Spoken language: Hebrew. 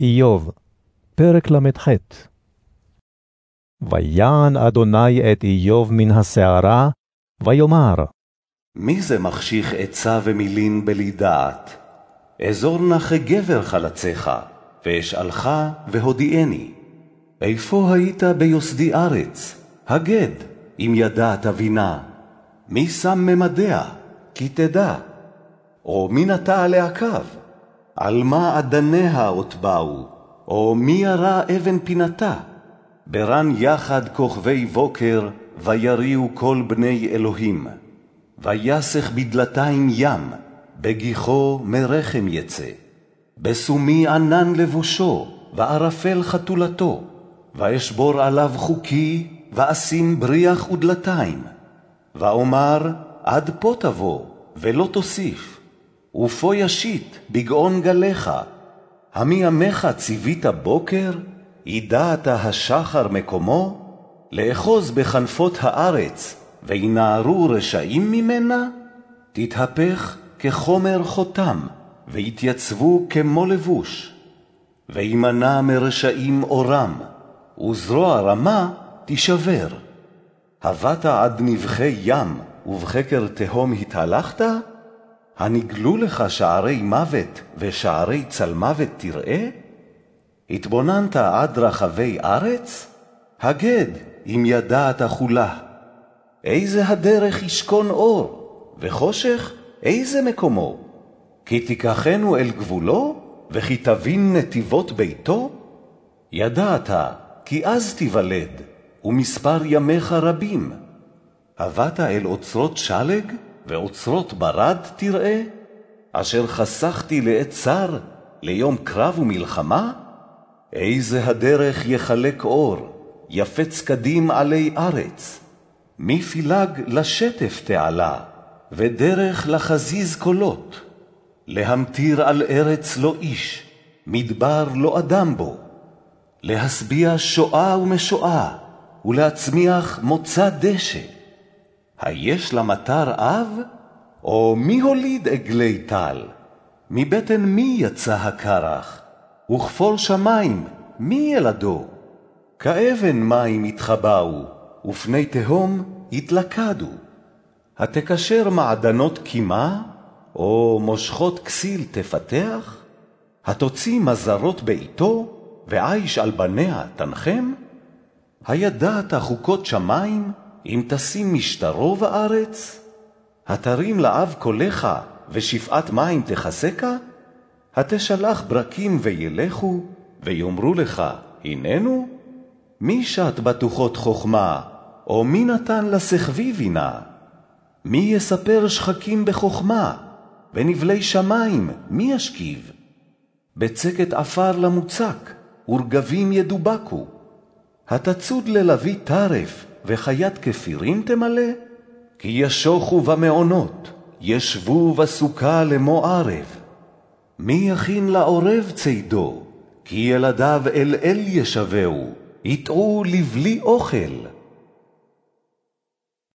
איוב, פרק ל"ח ויען אדוני את איוב מן הסערה, ויאמר, מי זה מחשיך עצה ומילין בלי דעת? אזור נא כגבר חלציך, ואשאלך והודיעני. איפה היית ביוסדי ארץ? הגד, אם ידעת בינה. מי שם ממדיה? כי תדע. או מי נטע לעקב? על מה אדניה אות באו? או מי ירה אבן פינתה? ברן יחד כוכבי בוקר, ויריעו כל בני אלוהים. ויסך בדלתיים ים, בגיחו מרחם יצא. בסומי ענן לבושו, וערפל חתולתו. ואשבור עליו חוקי, ואשים בריח ודלתיים. ואומר, עד פה תבוא, ולא תוסיף. ופה ישית בגאון גליך. המימיך ציווית בוקר? ידעת השחר מקומו? לאחוז בכנפות הארץ, וינערו רשעים ממנה? תתהפך כחומר חותם, ויתייצבו כמו לבוש. וימנע מרשעים אורם, וזרוע רמה תישבר. הבאת עד נבכי ים, ובחקר תהום התהלכת? הנגלו לך שערי מוות ושערי צלמוות תראה? התבוננת עד רחבי ארץ? הגד, אם ידעת כולה. איזה הדרך ישכון אור, וחושך איזה מקומו? כי תיקחנו אל גבולו, וכי תבין נתיבות ביתו? ידעת, כי אז תיוולד, ומספר ימיך רבים. הבאת אל אוצרות שלג? ואוצרות ברד תראה? אשר חסכתי לעת צר, ליום קרב ומלחמה? איזה הדרך יחלק אור, יפץ קדים עלי ארץ. מי פילג לשטף תעלה, ודרך לחזיז קולות. להמטיר על ארץ לא איש, מדבר לא אדם בו. להשביע שואה ומשואה, ולהצמיח מוצא דשא. היש למטר אב? או מי הוליד עגלי טל? מבטן מי יצא הקרח? וכפול שמים, מי ילדו? כאבן מים יתחבאו, ופני תהום יתלכדו. התקשר מעדנות קימה, או מושכות כסיל תפתח? התוציא מזרות בעתו, ועיש על בניה תנחם? הידעת חוקות שמים, אם תשים משטרו בארץ? התרים לאב קולך, ושפעת מים תחסקה? התשלח ברקים וילכו, ויאמרו לך, הננו? מי שט בטוחות חכמה, או מי נתן לשכבי בינה? מי יספר שחקים בחכמה, ונבלי שמים מי ישכיב? בצקת עפר למוצק, ורגבים ידובקו. התצוד ללביא טרף, וחיית כפירים תמלא? כי ישוחו במעונות, ישבו בסוכה למו ערב. מי יכין לעורב צידו? כי ילדיו אל אל ישבהו, יטעו לבלי אוכל.